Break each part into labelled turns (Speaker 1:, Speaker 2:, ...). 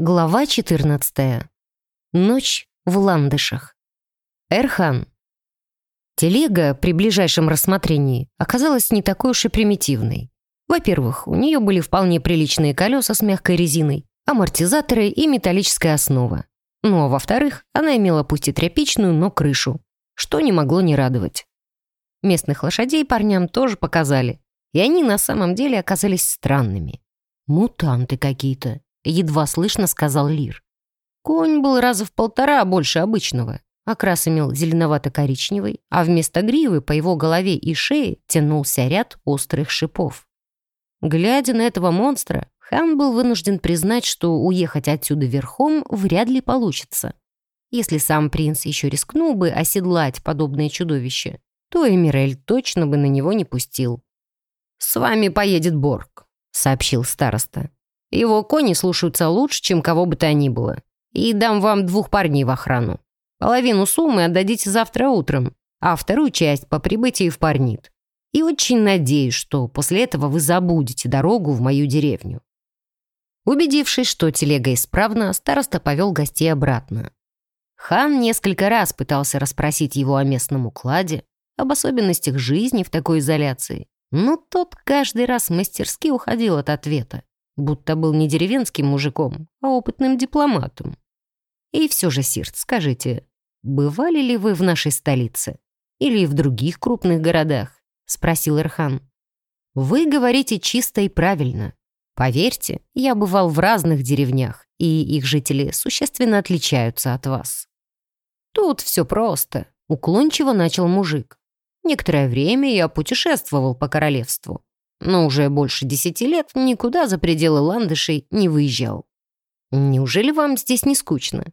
Speaker 1: Глава 14. Ночь в ландышах. Эрхан. Телега при ближайшем рассмотрении оказалась не такой уж и примитивной. Во-первых, у нее были вполне приличные колеса с мягкой резиной, амортизаторы и металлическая основа. Ну а во-вторых, она имела пусть и тряпичную, но крышу, что не могло не радовать. Местных лошадей парням тоже показали, и они на самом деле оказались странными. Мутанты какие-то, едва слышно сказал Лир. Конь был раза в полтора больше обычного. Окрас имел зеленовато-коричневый, а вместо гривы по его голове и шее тянулся ряд острых шипов. Глядя на этого монстра, хан был вынужден признать, что уехать отсюда верхом вряд ли получится. Если сам принц еще рискнул бы оседлать подобное чудовище, то Эмирель точно бы на него не пустил. «С вами поедет Борг», — сообщил староста. Его кони слушаются лучше, чем кого бы то ни было. И дам вам двух парней в охрану. Половину суммы отдадите завтра утром, а вторую часть по прибытии в Парнит. И очень надеюсь, что после этого вы забудете дорогу в мою деревню». Убедившись, что телега исправна, староста повел гостей обратно. Хан несколько раз пытался расспросить его о местном укладе, об особенностях жизни в такой изоляции, но тот каждый раз мастерски уходил от ответа будто был не деревенским мужиком, а опытным дипломатом. И все же, Сирт, скажите, бывали ли вы в нашей столице? Или в других крупных городах? Спросил Ирхан. Вы говорите чисто и правильно. Поверьте, я бывал в разных деревнях, и их жители существенно отличаются от вас. Тут все просто, уклончиво начал мужик. Некоторое время я путешествовал по королевству но уже больше десяти лет никуда за пределы ландышей не выезжал. Неужели вам здесь не скучно?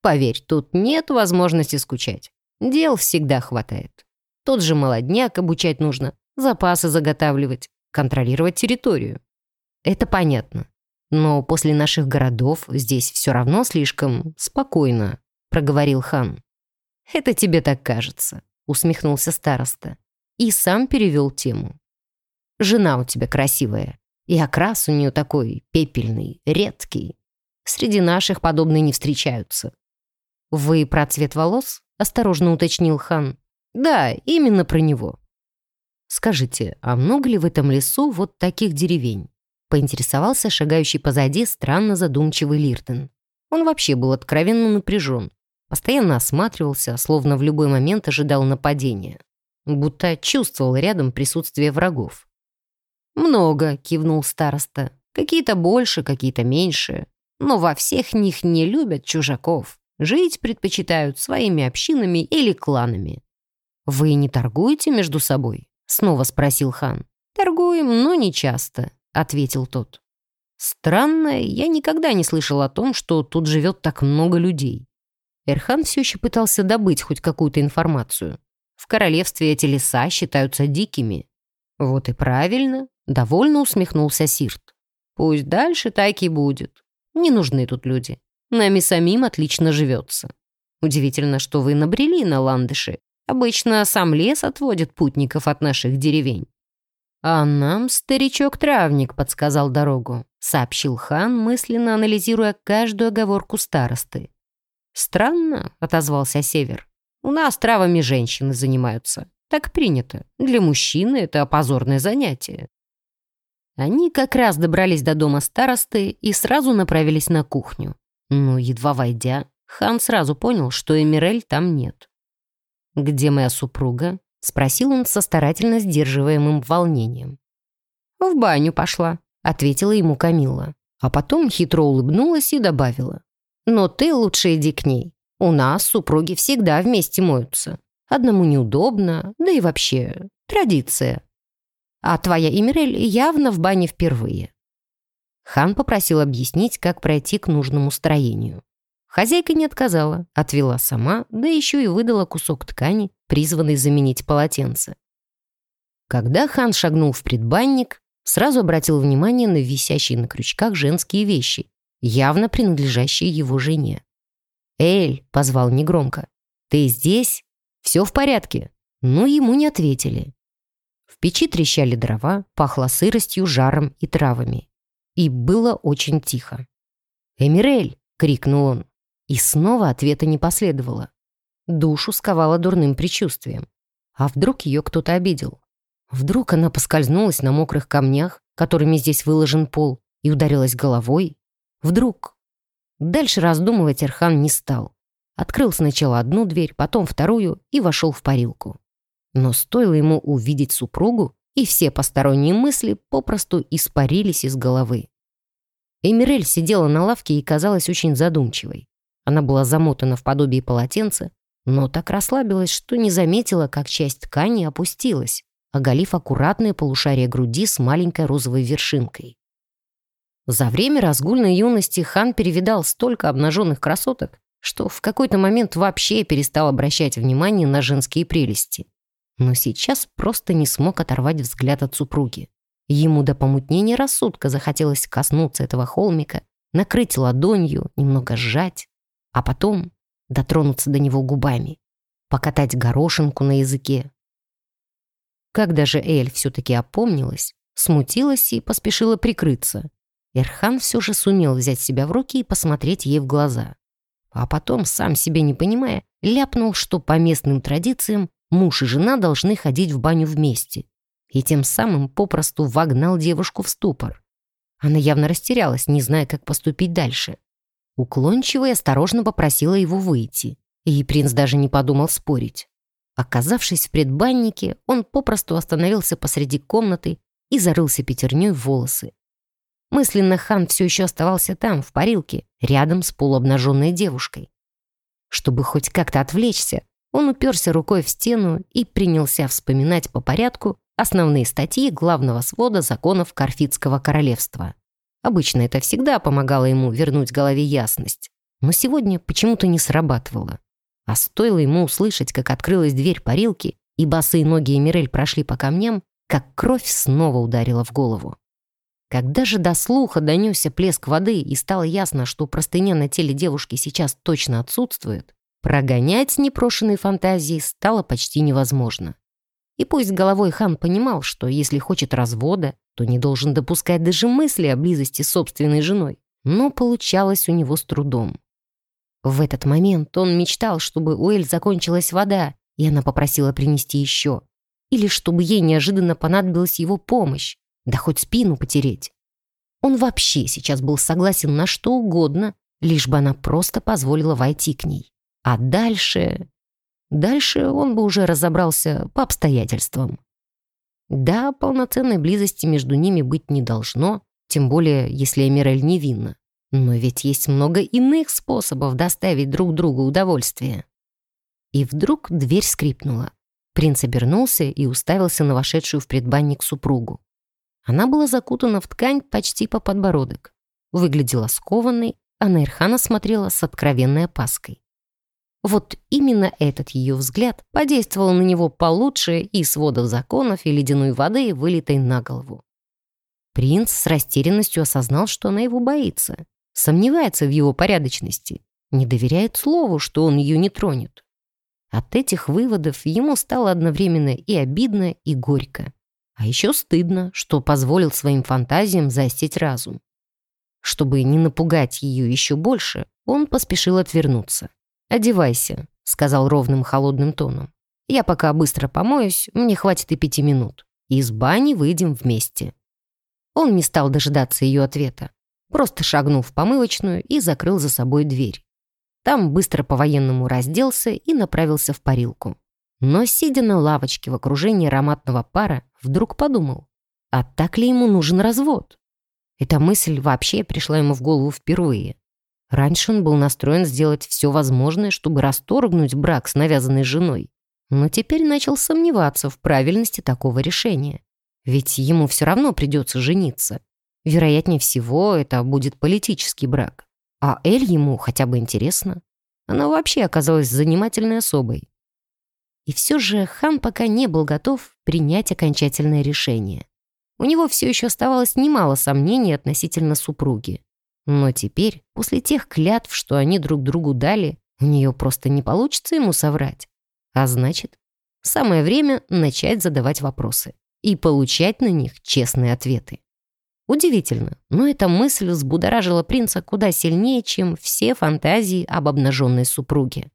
Speaker 1: Поверь, тут нет возможности скучать. Дел всегда хватает. Тот же молодняк обучать нужно, запасы заготавливать, контролировать территорию. Это понятно. Но после наших городов здесь все равно слишком спокойно, проговорил хан. Это тебе так кажется, усмехнулся староста. И сам перевел тему. Жена у тебя красивая. И окрас у нее такой пепельный, редкий. Среди наших подобные не встречаются. «Вы про цвет волос?» — осторожно уточнил хан. «Да, именно про него». «Скажите, а много ли в этом лесу вот таких деревень?» — поинтересовался шагающий позади странно задумчивый Лиртон. Он вообще был откровенно напряжен, постоянно осматривался, словно в любой момент ожидал нападения, будто чувствовал рядом присутствие врагов. «Много», — кивнул староста. «Какие-то больше, какие-то меньше. Но во всех них не любят чужаков. Жить предпочитают своими общинами или кланами». «Вы не торгуете между собой?» — снова спросил хан. «Торгуем, но не часто», — ответил тот. «Странно, я никогда не слышал о том, что тут живет так много людей». Эрхан все еще пытался добыть хоть какую-то информацию. В королевстве эти леса считаются дикими. Вот и правильно. Довольно усмехнулся Сирт. «Пусть дальше так и будет. Не нужны тут люди. Нами самим отлично живется. Удивительно, что вы набрели на ландыши. Обычно сам лес отводит путников от наших деревень». «А нам старичок-травник подсказал дорогу», — сообщил хан, мысленно анализируя каждую оговорку старосты. «Странно», — отозвался Север. «У нас травами женщины занимаются. Так принято. Для мужчины это позорное занятие. Они как раз добрались до дома старосты и сразу направились на кухню. Но, едва войдя, хан сразу понял, что Эмирель там нет. «Где моя супруга?» — спросил он со старательно сдерживаемым волнением. «В баню пошла», — ответила ему Камилла. А потом хитро улыбнулась и добавила. «Но ты лучше иди к ней. У нас супруги всегда вместе моются. Одному неудобно, да и вообще традиция». А твоя Имирель явно в бане впервые». Хан попросил объяснить, как пройти к нужному строению. Хозяйка не отказала, отвела сама, да еще и выдала кусок ткани, призванный заменить полотенце. Когда хан шагнул в предбанник, сразу обратил внимание на висящие на крючках женские вещи, явно принадлежащие его жене. «Эль», — позвал негромко, — «ты здесь? Все в порядке?» Но ему не ответили. Печи трещали дрова, пахло сыростью, жаром и травами. И было очень тихо. «Эмирель!» — крикнул он. И снова ответа не последовало. Душу сковало дурным предчувствием. А вдруг ее кто-то обидел? Вдруг она поскользнулась на мокрых камнях, которыми здесь выложен пол, и ударилась головой? Вдруг? Дальше раздумывать Эрхан не стал. Открыл сначала одну дверь, потом вторую и вошел в парилку. Но стоило ему увидеть супругу, и все посторонние мысли попросту испарились из головы. Эмирель сидела на лавке и казалась очень задумчивой. Она была замотана в подобие полотенца, но так расслабилась, что не заметила, как часть ткани опустилась, оголив аккуратное полушарие груди с маленькой розовой вершинкой. За время разгульной юности хан перевидал столько обнаженных красоток, что в какой-то момент вообще перестал обращать внимание на женские прелести. Но сейчас просто не смог оторвать взгляд от супруги. Ему до помутнения рассудка захотелось коснуться этого холмика, накрыть ладонью, немного сжать, а потом дотронуться до него губами, покатать горошинку на языке. Когда же Эль все-таки опомнилась, смутилась и поспешила прикрыться, Эрхан все же сумел взять себя в руки и посмотреть ей в глаза. А потом, сам себе не понимая, ляпнул, что по местным традициям муж и жена должны ходить в баню вместе, и тем самым попросту вогнал девушку в ступор. Она явно растерялась, не зная, как поступить дальше. Уклончиво и осторожно попросила его выйти, и принц даже не подумал спорить. Оказавшись в предбаннике, он попросту остановился посреди комнаты и зарылся пятерней в волосы. Мысленно хан все еще оставался там, в парилке, рядом с полуобнаженной девушкой. Чтобы хоть как-то отвлечься, он уперся рукой в стену и принялся вспоминать по порядку основные статьи главного свода законов Карфитского королевства. Обычно это всегда помогало ему вернуть голове ясность. Но сегодня почему-то не срабатывало. А стоило ему услышать, как открылась дверь парилки, и босые ноги Эмирель прошли по камням, как кровь снова ударила в голову. Когда же до слуха донесся плеск воды и стало ясно, что простыня на теле девушки сейчас точно отсутствует, прогонять непрошенные фантазии стало почти невозможно. И пусть головой хан понимал, что если хочет развода, то не должен допускать даже мысли о близости с собственной женой. Но получалось у него с трудом. В этот момент он мечтал, чтобы у Эль закончилась вода, и она попросила принести еще. Или чтобы ей неожиданно понадобилась его помощь, да хоть спину потереть. Он вообще сейчас был согласен на что угодно, лишь бы она просто позволила войти к ней. А дальше... Дальше он бы уже разобрался по обстоятельствам. Да, полноценной близости между ними быть не должно, тем более, если Эмирель невинна. Но ведь есть много иных способов доставить друг другу удовольствие. И вдруг дверь скрипнула. Принц обернулся и уставился на вошедшую в предбанник супругу. Она была закутана в ткань почти по подбородок. Выглядела скованной, а на Ирхана смотрела с откровенной опаской. Вот именно этот ее взгляд подействовал на него получше и сводов законов и ледяной воды, вылитой на голову. Принц с растерянностью осознал, что она его боится, сомневается в его порядочности, не доверяет слову, что он ее не тронет. От этих выводов ему стало одновременно и обидно, и горько. А еще стыдно, что позволил своим фантазиям заостить разум. Чтобы не напугать ее еще больше, он поспешил отвернуться. «Одевайся», — сказал ровным холодным тоном. «Я пока быстро помоюсь, мне хватит и пяти минут. Из бани выйдем вместе». Он не стал дожидаться ее ответа. Просто шагнул в помывочную и закрыл за собой дверь. Там быстро по-военному разделся и направился в парилку. Но, сидя на лавочке в окружении ароматного пара, вдруг подумал, а так ли ему нужен развод? Эта мысль вообще пришла ему в голову впервые. Раньше он был настроен сделать все возможное, чтобы расторгнуть брак с навязанной женой. Но теперь начал сомневаться в правильности такого решения. Ведь ему все равно придется жениться. Вероятнее всего, это будет политический брак. А Эль ему хотя бы интересно. Она вообще оказалась занимательной особой. И все же хан пока не был готов принять окончательное решение. У него все еще оставалось немало сомнений относительно супруги. Но теперь, после тех клятв, что они друг другу дали, у нее просто не получится ему соврать. А значит, самое время начать задавать вопросы и получать на них честные ответы. Удивительно, но эта мысль взбудоражила принца куда сильнее, чем все фантазии об обнаженной супруге.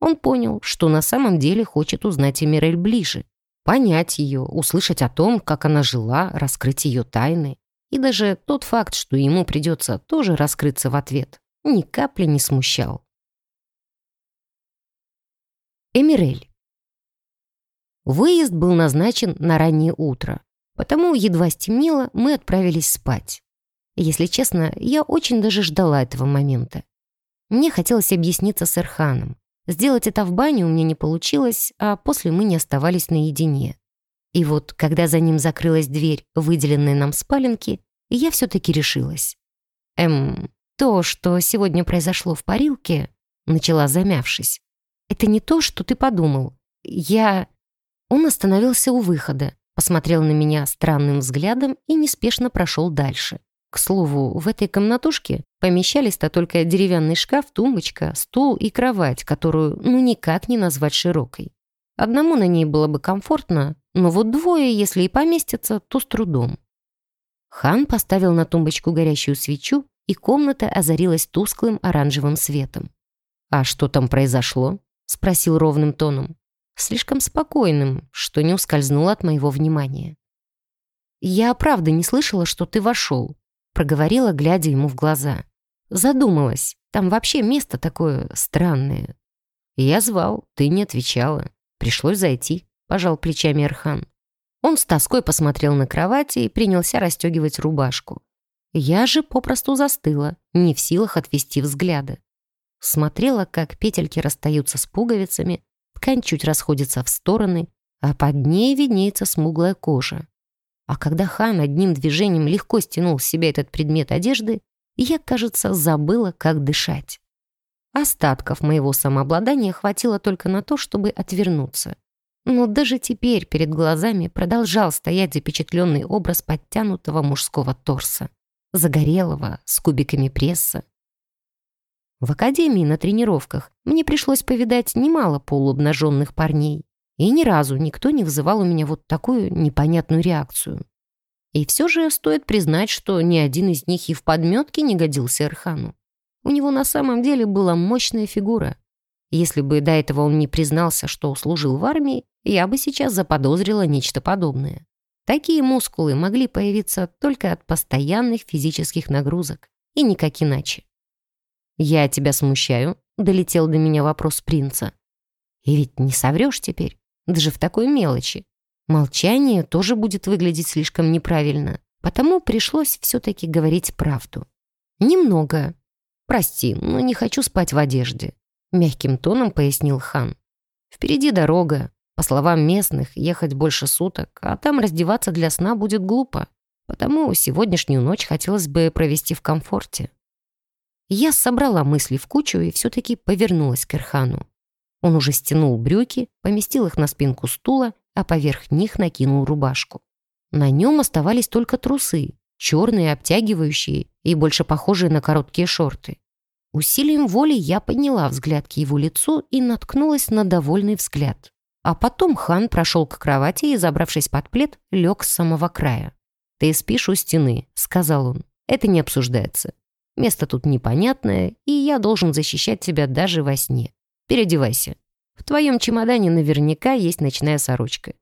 Speaker 1: Он понял, что на самом деле хочет узнать Эмирель ближе, понять ее, услышать о том, как она жила, раскрыть ее тайны. И даже тот факт, что ему придется тоже раскрыться в ответ, ни капли не смущал. Эмирель. Выезд был назначен на раннее утро, потому едва стемнело, мы отправились спать. Если честно, я очень даже ждала этого момента. Мне хотелось объясниться с Эрханом. Сделать это в бане у меня не получилось, а после мы не оставались наедине. И вот, когда за ним закрылась дверь, выделенная нам спаленки, я все-таки решилась. Эм, то, что сегодня произошло в парилке, начала замявшись. Это не то, что ты подумал. Я... Он остановился у выхода, посмотрел на меня странным взглядом и неспешно прошел дальше. К слову, в этой комнатушке помещались-то только деревянный шкаф, тумбочка, стул и кровать, которую ну никак не назвать широкой. Одному на ней было бы комфортно, но вот двое, если и поместятся, то с трудом. Хан поставил на тумбочку горящую свечу, и комната озарилась тусклым оранжевым светом. «А что там произошло?» — спросил ровным тоном слишком спокойным, что не ускользнуло от моего внимания. «Я правда не слышала, что ты вошел», — проговорила, глядя ему в глаза. Задумалась, там вообще место такое странное. Я звал, ты не отвечала. Пришлось зайти, пожал плечами Архан. Он с тоской посмотрел на кровать и принялся расстегивать рубашку. Я же попросту застыла, не в силах отвести взгляда. Смотрела, как петельки расстаются с пуговицами, ткань чуть расходится в стороны, а под ней виднеется смуглая кожа. А когда хан одним движением легко стянул с себя этот предмет одежды, я, кажется, забыла, как дышать. Остатков моего самообладания хватило только на то, чтобы отвернуться. Но даже теперь перед глазами продолжал стоять запечатленный образ подтянутого мужского торса, загорелого, с кубиками пресса, в академии на тренировках мне пришлось повидать немало полуобнаженных парней, и ни разу никто не вызывал у меня вот такую непонятную реакцию. И все же стоит признать, что ни один из них и в подметке не годился Эрхану. У него на самом деле была мощная фигура. Если бы до этого он не признался, что служил в армии, я бы сейчас заподозрила нечто подобное. Такие мускулы могли появиться только от постоянных физических нагрузок, и никак иначе. «Я тебя смущаю?» — долетел до меня вопрос принца. «И ведь не соврешь теперь, даже в такой мелочи. Молчание тоже будет выглядеть слишком неправильно, потому пришлось все-таки говорить правду. Немного. Прости, но не хочу спать в одежде», — мягким тоном пояснил хан. «Впереди дорога. По словам местных, ехать больше суток, а там раздеваться для сна будет глупо. Потому сегодняшнюю ночь хотелось бы провести в комфорте». Я собрала мысли в кучу и все-таки повернулась к Эрхану. Он уже стянул брюки, поместил их на спинку стула, а поверх них накинул рубашку. На нем оставались только трусы, черные, обтягивающие и больше похожие на короткие шорты. Усилием воли я подняла взгляд к его лицу и наткнулась на довольный взгляд. А потом хан прошел к кровати и, забравшись под плед, лег с самого края. «Ты спишь у стены», — сказал он. «Это не обсуждается. Место тут непонятное, и я должен защищать тебя даже во сне. Переодевайся. В твоем чемодане наверняка есть ночная сорочка.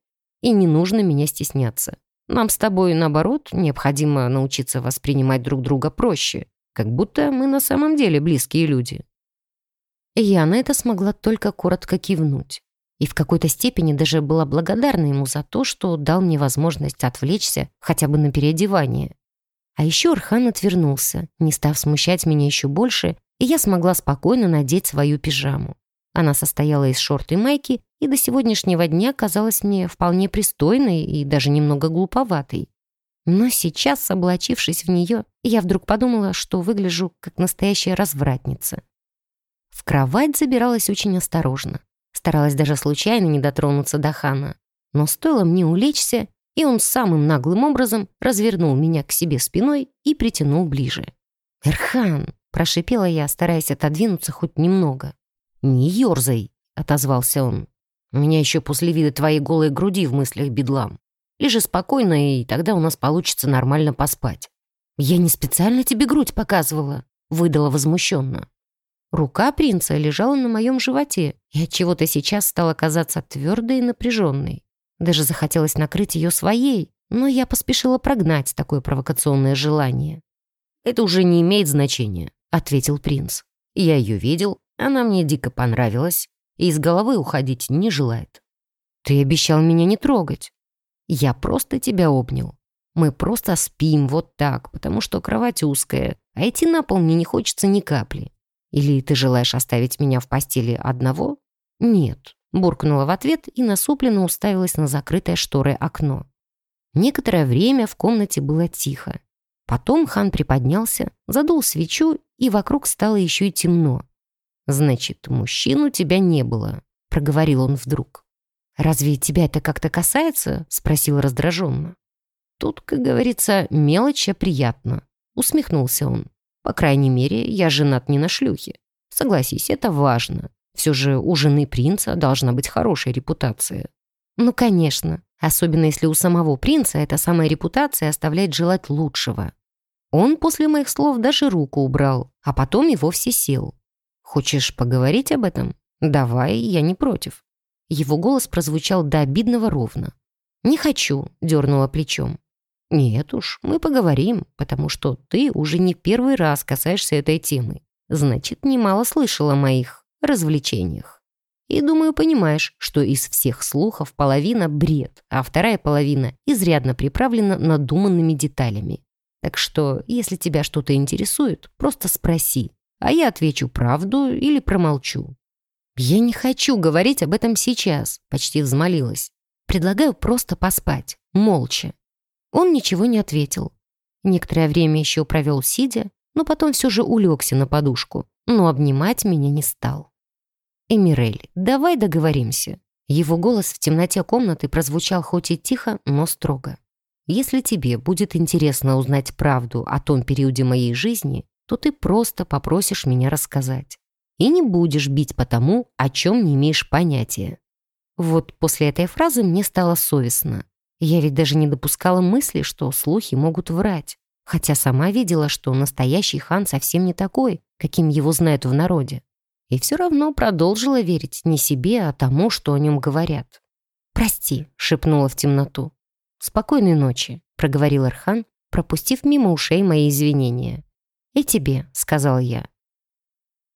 Speaker 1: И не нужно меня стесняться. Нам с тобой, наоборот, необходимо научиться воспринимать друг друга проще, как будто мы на самом деле близкие люди». Я на это смогла только коротко кивнуть. И в какой-то степени даже была благодарна ему за то, что дал мне возможность отвлечься хотя бы на переодевание. А еще Архан отвернулся, не став смущать меня еще больше, и я смогла спокойно надеть свою пижаму. Она состояла из шорт и майки, и до сегодняшнего дня казалась мне вполне пристойной и даже немного глуповатой. Но сейчас, облачившись в нее, я вдруг подумала, что выгляжу как настоящая развратница. В кровать забиралась очень осторожно. Старалась даже случайно не дотронуться до Хана. Но стоило мне улечься, и он самым наглым образом развернул меня к себе спиной и притянул ближе. «Эрхан!» — прошипела я, стараясь отодвинуться хоть немного. «Не ерзай!» — отозвался он. «У меня еще после вида твоей голой груди в мыслях бедлам. Лежи спокойно, и тогда у нас получится нормально поспать. «Я не специально тебе грудь показывала», — выдала возмущенно. Рука принца лежала на моем животе, и от чего то сейчас стала казаться твердой и напряженной. Даже захотелось накрыть ее своей, но я поспешила прогнать такое провокационное желание. «Это уже не имеет значения», — ответил принц. «Я ее видел, она мне дико понравилась, и из головы уходить не желает». «Ты обещал меня не трогать». «Я просто тебя обнял. Мы просто спим вот так, потому что кровать узкая, а идти на пол мне не хочется ни капли. Или ты желаешь оставить меня в постели одного?» «Нет», — буркнула в ответ и насупленно уставилась на закрытое шторой окно. Некоторое время в комнате было тихо. Потом хан приподнялся, задул свечу, и вокруг стало еще и темно. «Значит, мужчин у тебя не было», — проговорил он вдруг. «Разве тебя это как-то касается?» — спросил раздраженно. «Тут, как говорится, мелочь, а приятно», — усмехнулся он. «По крайней мере, я женат не на шлюхе. Согласись, это важно. Все же у жены принца должна быть хорошая репутация». «Ну, конечно. Особенно если у самого принца эта самая репутация оставляет желать лучшего. Он после моих слов даже руку убрал, а потом и вовсе сел. «Хочешь поговорить об этом? Давай, я не против». Его голос прозвучал до обидного ровно. «Не хочу», — дернула плечом. «Нет уж, мы поговорим, потому что ты уже не первый раз касаешься этой темы. Значит, немало слышала о моих развлечениях». И, думаю, понимаешь, что из всех слухов половина — бред, а вторая половина изрядно приправлена надуманными деталями. Так что, если тебя что-то интересует, просто спроси, а я отвечу правду или промолчу. «Я не хочу говорить об этом сейчас», — почти взмолилась. «Предлагаю просто поспать, молча». Он ничего не ответил. Некоторое время еще провел сидя, но потом все же улегся на подушку, но обнимать меня не стал. «Эмирель, давай договоримся». Его голос в темноте комнаты прозвучал хоть и тихо, но строго. «Если тебе будет интересно узнать правду о том периоде моей жизни, то ты просто попросишь меня рассказать. И не будешь бить по тому, о чем не имеешь понятия». Вот после этой фразы мне стало совестно. Я ведь даже не допускала мысли, что слухи могут врать. Хотя сама видела, что настоящий хан совсем не такой, каким его знают в народе и все равно продолжила верить не себе, а тому, что о нем говорят. «Прости», — шепнула в темноту. «Спокойной ночи», — проговорил Архан, пропустив мимо ушей мои извинения. «И тебе», — сказал я.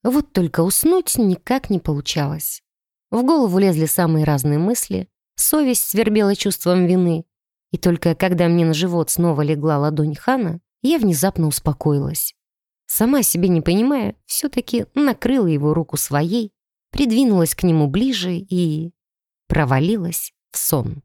Speaker 1: Вот только уснуть никак не получалось. В голову лезли самые разные мысли, совесть свербела чувством вины, и только когда мне на живот снова легла ладонь Хана, я внезапно успокоилась. Сама себе не понимая, все-таки накрыла его руку своей, придвинулась к нему ближе и провалилась в сон.